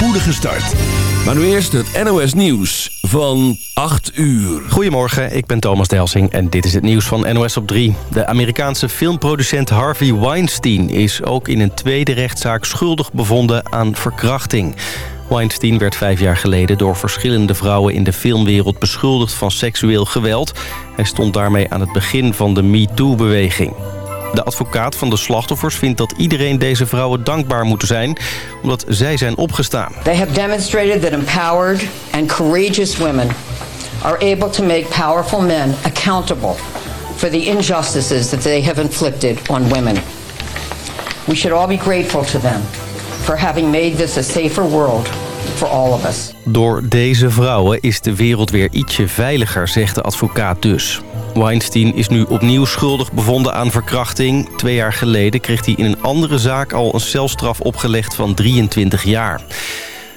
spoedige start. Maar nu eerst het NOS Nieuws van 8 uur. Goedemorgen, ik ben Thomas Delsing en dit is het nieuws van NOS op 3. De Amerikaanse filmproducent Harvey Weinstein is ook in een tweede rechtszaak schuldig bevonden aan verkrachting. Weinstein werd vijf jaar geleden door verschillende vrouwen in de filmwereld beschuldigd van seksueel geweld. Hij stond daarmee aan het begin van de MeToo-beweging. De advocaat van de slachtoffers vindt dat iedereen deze vrouwen dankbaar moet zijn... omdat zij zijn opgestaan. They have demonstrated that empowered and courageous women... are able to make powerful men accountable... for the injustices that they have inflicted on women. We should all be grateful to them... for having made this a safer world for all of us. Door deze vrouwen is de wereld weer ietsje veiliger, zegt de advocaat dus. Weinstein is nu opnieuw schuldig bevonden aan verkrachting. Twee jaar geleden kreeg hij in een andere zaak al een celstraf opgelegd van 23 jaar.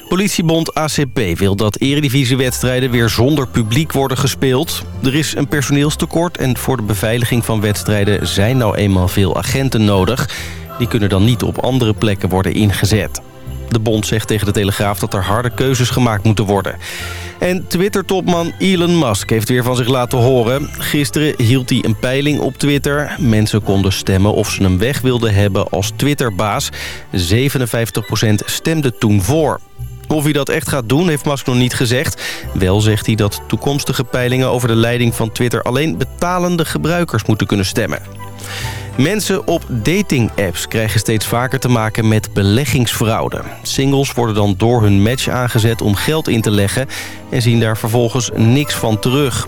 Politiebond ACP wil dat eredivisiewedstrijden weer zonder publiek worden gespeeld. Er is een personeelstekort en voor de beveiliging van wedstrijden zijn nou eenmaal veel agenten nodig. Die kunnen dan niet op andere plekken worden ingezet. De bond zegt tegen de Telegraaf dat er harde keuzes gemaakt moeten worden. En Twitter-topman Elon Musk heeft weer van zich laten horen. Gisteren hield hij een peiling op Twitter. Mensen konden stemmen of ze hem weg wilden hebben als Twitterbaas. 57% stemde toen voor. Of hij dat echt gaat doen, heeft Musk nog niet gezegd. Wel zegt hij dat toekomstige peilingen over de leiding van Twitter... alleen betalende gebruikers moeten kunnen stemmen. Mensen op dating-apps krijgen steeds vaker te maken met beleggingsfraude. Singles worden dan door hun match aangezet om geld in te leggen... en zien daar vervolgens niks van terug.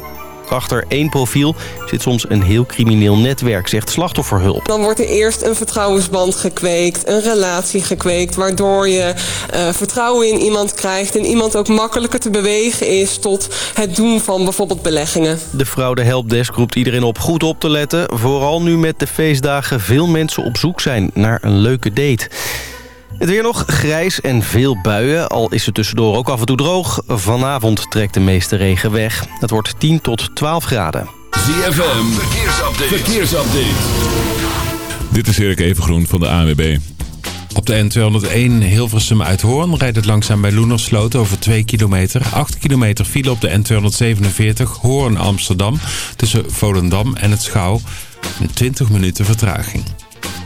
Achter één profiel zit soms een heel crimineel netwerk, zegt slachtofferhulp. Dan wordt er eerst een vertrouwensband gekweekt, een relatie gekweekt... waardoor je uh, vertrouwen in iemand krijgt... en iemand ook makkelijker te bewegen is tot het doen van bijvoorbeeld beleggingen. De fraude helpdesk roept iedereen op goed op te letten. Vooral nu met de feestdagen veel mensen op zoek zijn naar een leuke date. Het weer nog grijs en veel buien, al is het tussendoor ook af en toe droog. Vanavond trekt de meeste regen weg. Het wordt 10 tot 12 graden. ZFM, verkeersupdate. verkeersupdate. Dit is Erik Evengroen van de ANWB. Op de N201 Hilversum uit Hoorn rijdt het langzaam bij Loenersloot over 2 kilometer. 8 kilometer file op de N247 Hoorn Amsterdam tussen Volendam en het Schouw. 20 minuten vertraging.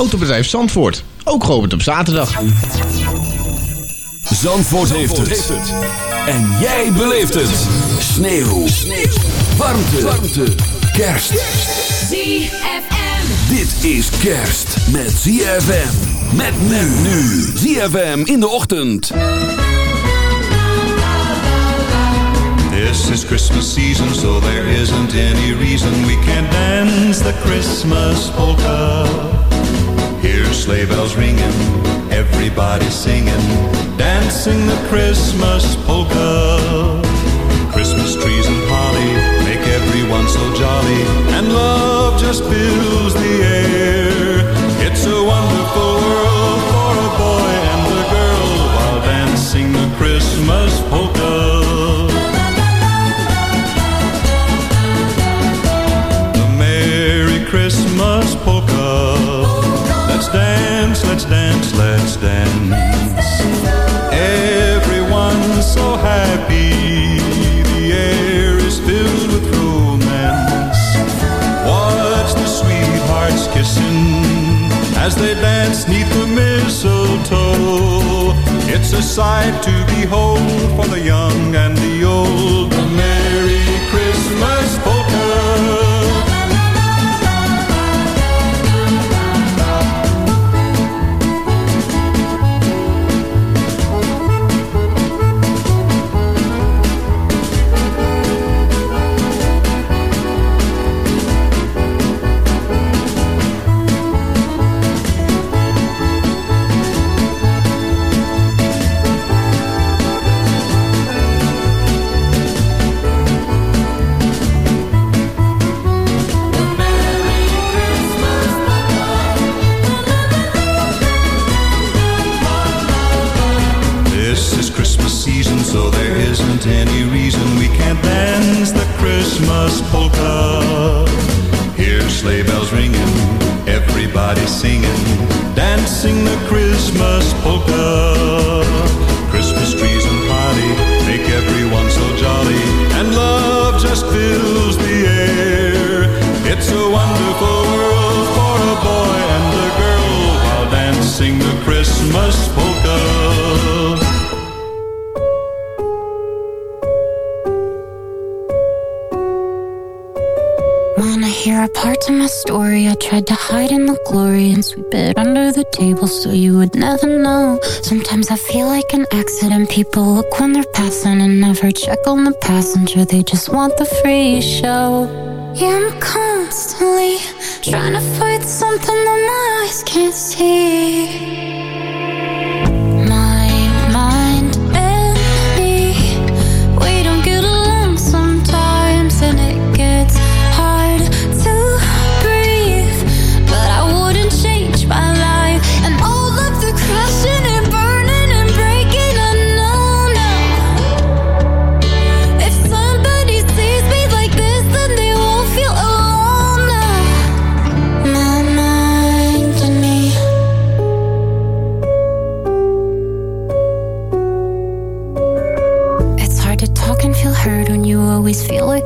Autobedrijf Zandvoort. Ook geopend op zaterdag. Zandvoort, heeft, het. En jij beleeft het. Sneeuw. Sneeuw. Warmte. Warmte. Kerst. ZFM. Dit is kerst met ZFM. Met men nu. ZFM in de ochtend. This is Christmas season, so there isn't any reason we can't dance the Christmas polka. Hear sleigh bells ringing, everybody singing, dancing the Christmas polka. Christmas trees and holly make everyone so jolly, and love just fills the air. It's a wonderful world dance. Everyone's so happy. The air is filled with romance. Watch the sweethearts kissing as they dance neath the mistletoe. It's a sight to behold for the young and the old. The wonderful world for a boy and a girl while dancing the Christmas polka. Wanna hear a part of my story? I tried to hide in the glory and sweep it under the table so you would never know. Sometimes I feel like an accident. People look when they're passing and never check on the passenger. They just want the free show. Yeah, I'm constantly trying to fight something that my eyes can't see.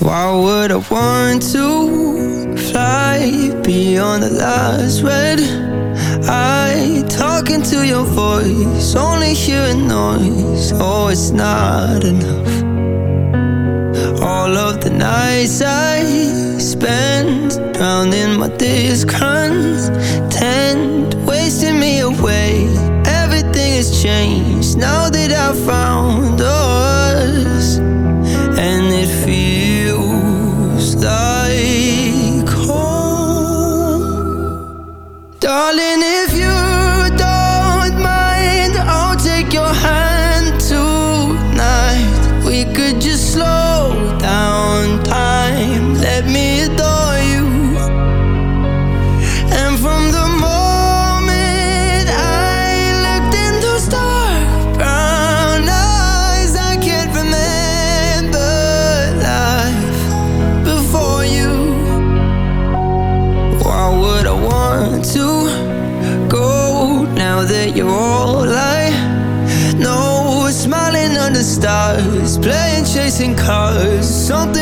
Why would I want to fly beyond the last red I talking to your voice, only hearing noise. Oh, it's not enough. All of the nights I spend Drowning my discontent Wasting me away. Everything has changed now that I've found oh, chasing cars, something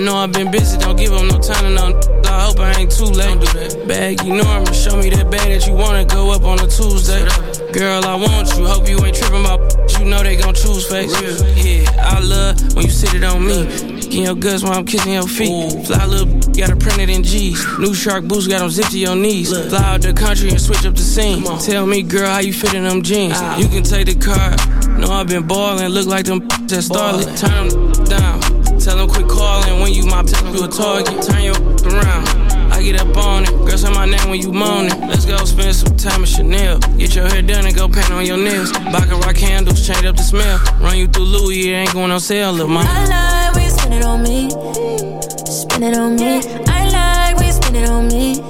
know I've been busy, don't give them no time to no. I hope I ain't too late. Don't do that. Bag, you know I'ma show me that bag that you wanna go up on a Tuesday. Girl, I want you. Hope you ain't tripping about. You know they gon' choose face. Yeah, I love when you sit it on me. Kicking your guts while I'm kissing your feet. Fly little, got it printed in G's. New shark boots got them zipped to your knees. Fly out the country and switch up the scene. Tell me, girl, how you fit in them jeans. Ah. You can take the car. Know I've been ballin', look like them that started. Turn them down. Tell them quit calling when you my you a target. Turn your around. I get up on it. Girl, say my name when you moaning. Let's go spend some time at Chanel. Get your hair done and go paint on your nails. Baccarat candles, change up the smell. Run you through Louis, it ain't going on sale, little mama. I like when you spend it on me. Spend it on me. I like when you spend it on me.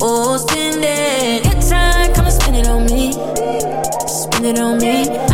Oh, spend it. Good time, come and spend it on me. Spend it on me.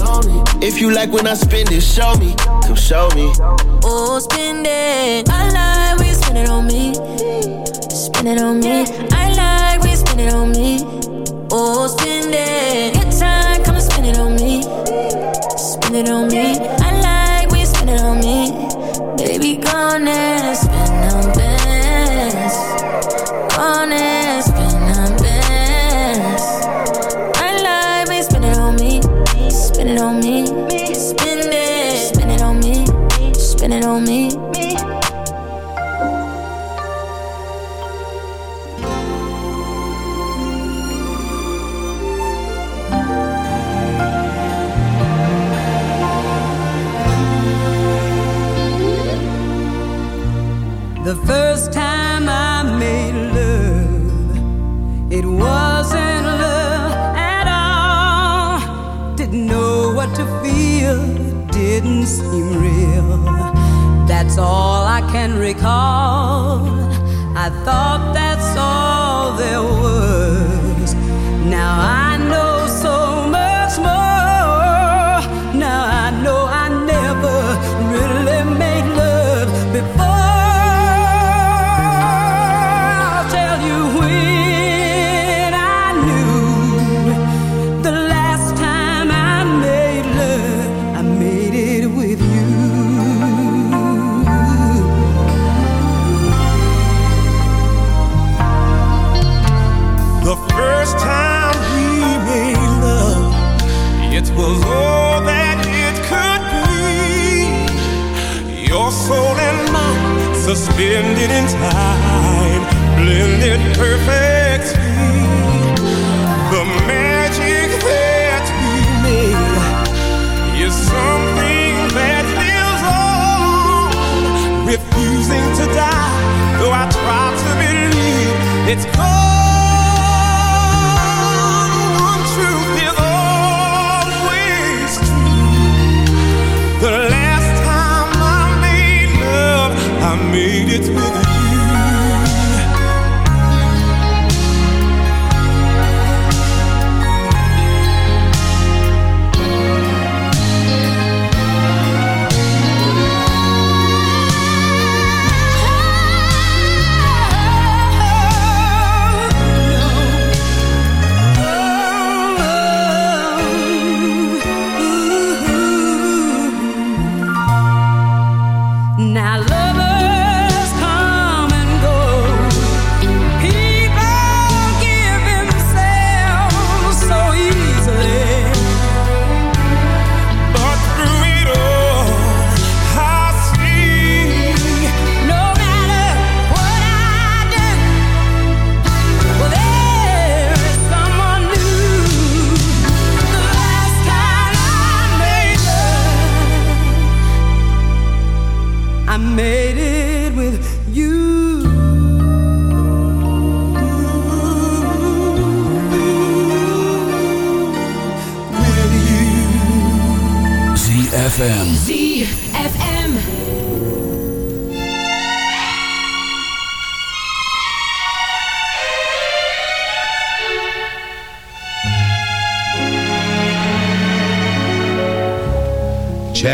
lonely. If you like when I spend it, show me. Come show me. Oh, spend it. I like when you spend it on me. Spend it on me. I like when you spend it on me. Oh, spend it. Good time, come and spend it on me. Spend it on me. I like when you spend it on me. Baby, gone and spend on bands. Gone and On me. The first time I made love, it wasn't love at all. Didn't know what to feel, didn't seem real. That's all I can recall. I thought that's all there was. made it with you. With you. ZFM.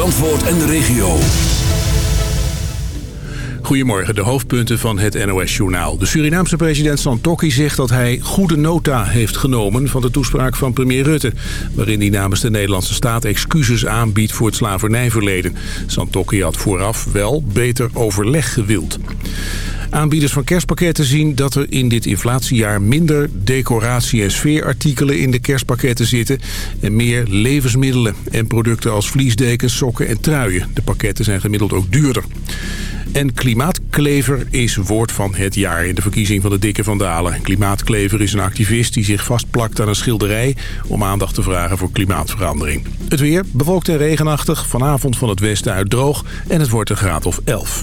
Zandvoort en de regio. Goedemorgen, de hoofdpunten van het NOS-journaal. De Surinaamse president Santokki zegt dat hij goede nota heeft genomen... van de toespraak van premier Rutte... waarin hij namens de Nederlandse staat excuses aanbiedt voor het slavernijverleden. Santokki had vooraf wel beter overleg gewild. Aanbieders van kerstpakketten zien dat er in dit inflatiejaar minder decoratie- en sfeerartikelen in de kerstpakketten zitten en meer levensmiddelen en producten als vliesdekens, sokken en truien. De pakketten zijn gemiddeld ook duurder. En Klimaatklever is woord van het jaar in de verkiezing van de Dikke van Dalen. Klimaatklever is een activist die zich vastplakt aan een schilderij... om aandacht te vragen voor klimaatverandering. Het weer, bewolkt en regenachtig. Vanavond van het westen uit droog en het wordt een graad of 11.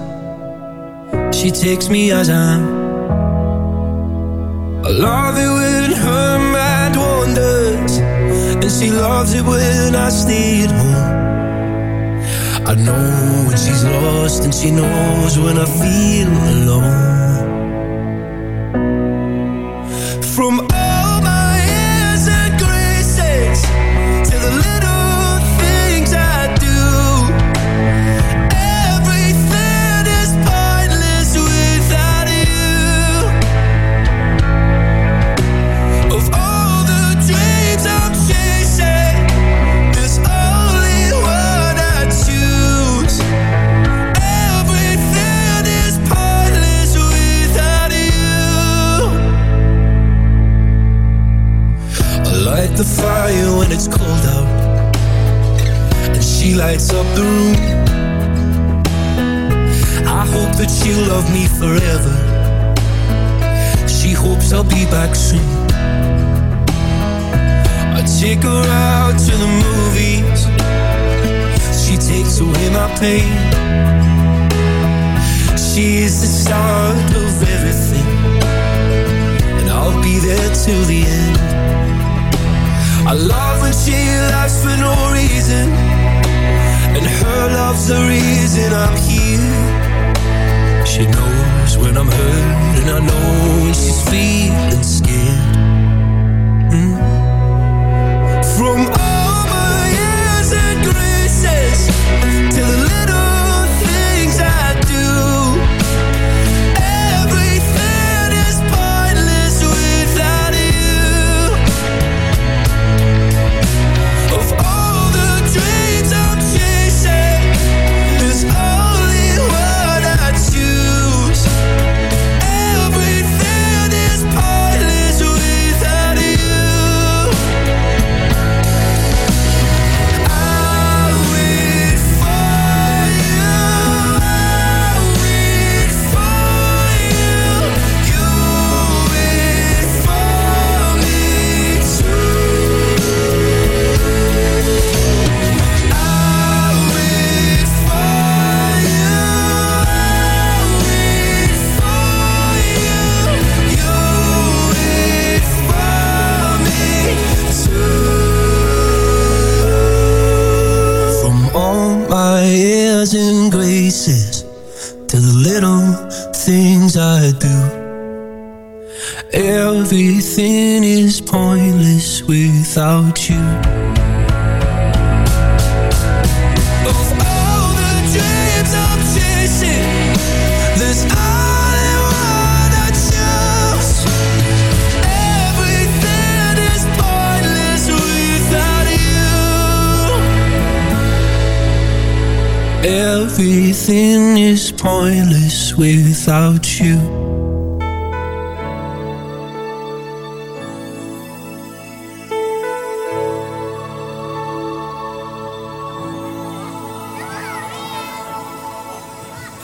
She takes me as I am. I love it when her mind wanders And she loves it when I stay at home I know when she's lost and she knows when I feel alone the fire when it's cold out. And she lights up the room. I hope that she'll love me forever. She hopes I'll be back soon. I take her out to the movies. She takes away my pain. She's the start of everything. And I'll be there till the end. I love when she laughs for no reason. And her love's the reason I'm here. She knows when I'm hurt, and I know when she's feeling scared. Mm. From all my years and graces Everything is pointless without you. Everything is pointless without you.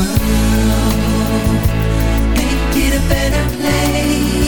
world, make it a better place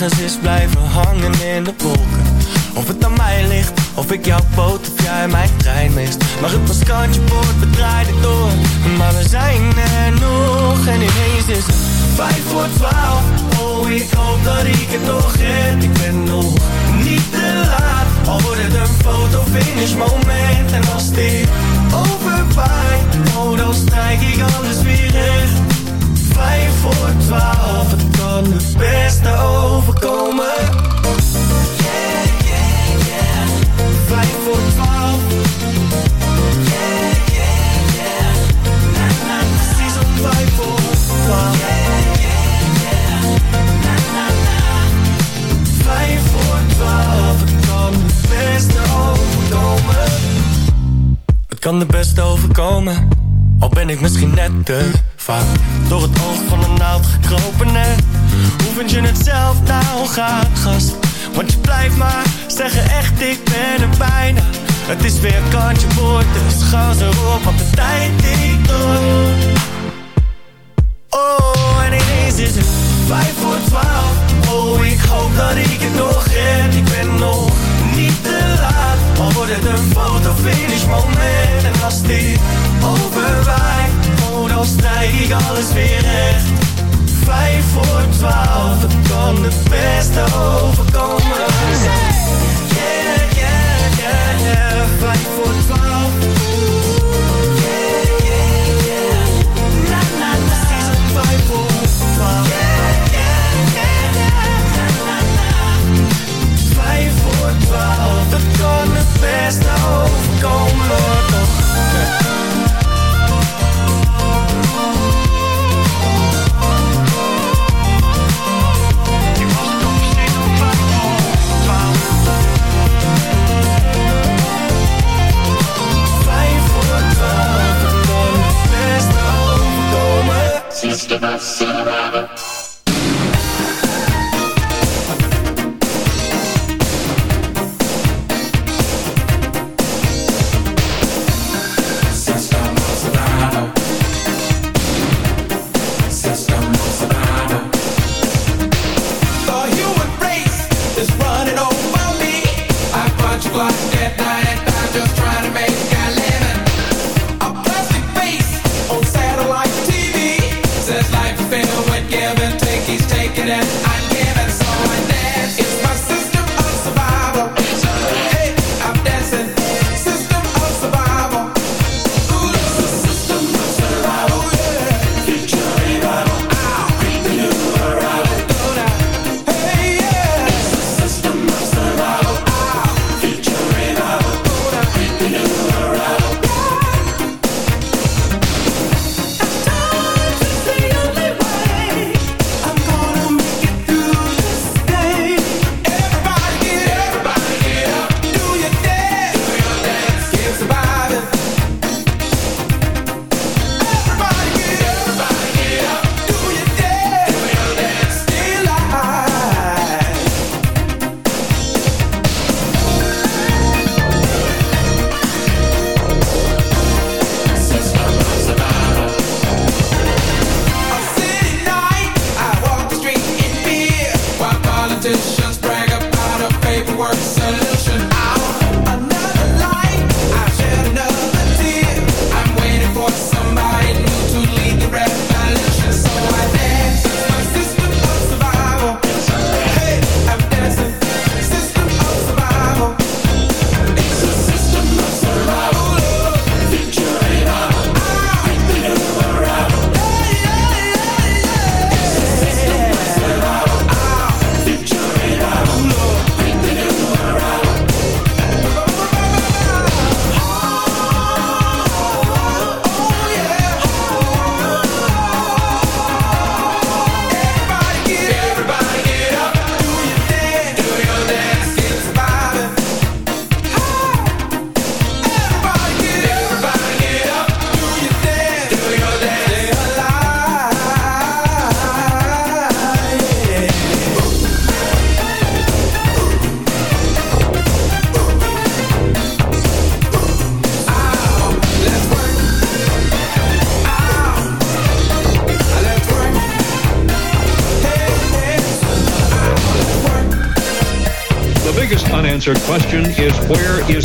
ergens is blijven hangen in de Het is weer kantje boord, dus ga ze op op de tijd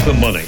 the money?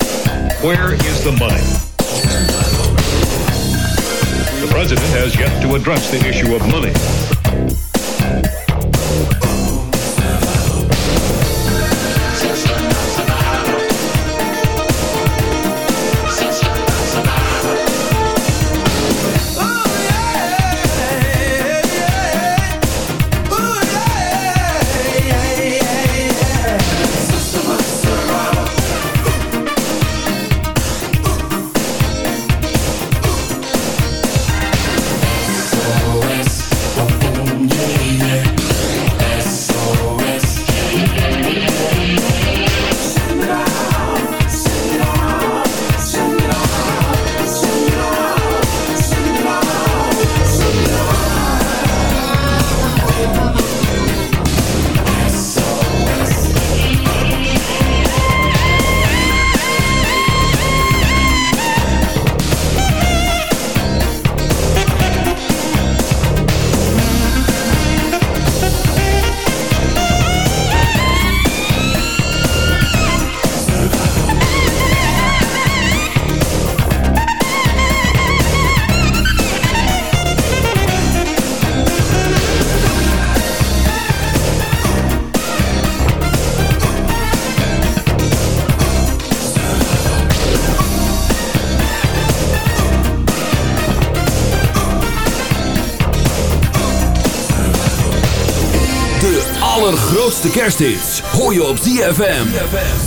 Kersthits hoor je op. ZFM.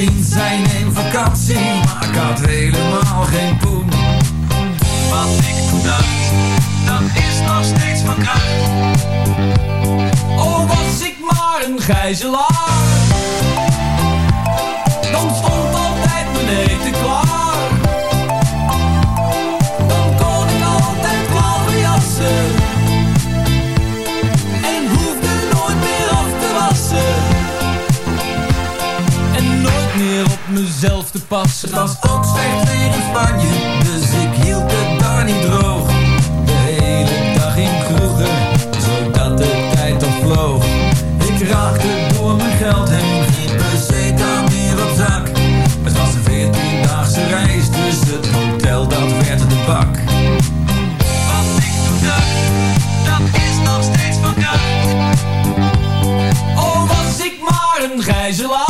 In zijn in vakantie, maar ik had helemaal geen poen. Wat ik toen dacht, dat is nog steeds van kracht. Oh, was ik maar een gijzelaar, dan stond altijd mijn eten klaar. Mezelf te passen. Het was ook slecht weer in Spanje, dus ik hield het daar niet droog. De hele dag in kroegen, zodat de tijd toch vloog. Ik raakte door mijn geld heen, geen peseta meer op zak. Het was een veertiendaagse reis, dus het hotel dat werd de bak. Wat ik toen dat is nog steeds van kracht. Oh, was ik maar een gijzelaar.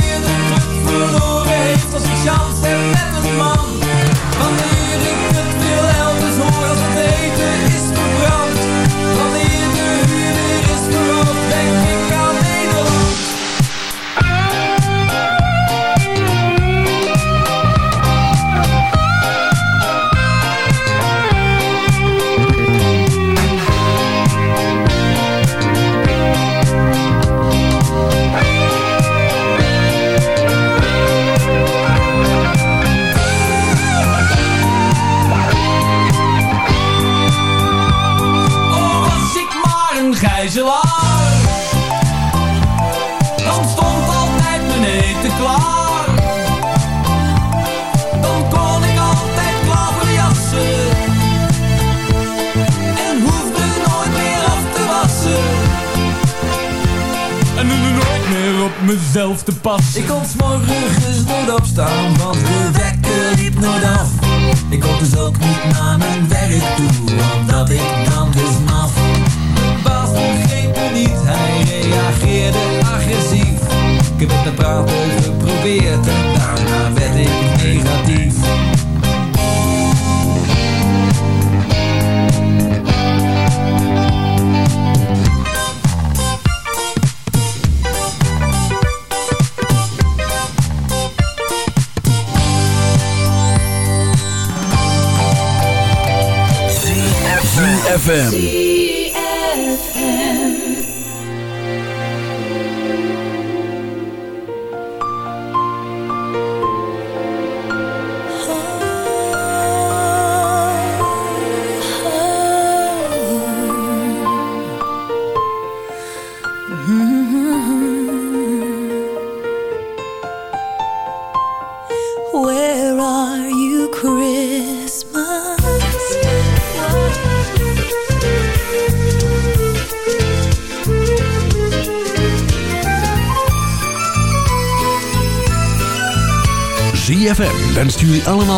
Dan stond altijd mijn eten klaar. Dan kon ik altijd klaverjassen. En hoefde nooit meer af te wassen. En nu nooit meer op mezelf te passen. Ik kon 's morgens nooit opstaan, want de wekker liep nooit af. Ik kon dus ook niet naar mijn werk toe, omdat ik dan dus maf. Niet, hij reageerde agressief. Ik heb het met praten geprobeerd en daarna werd ik negatief. ZFM.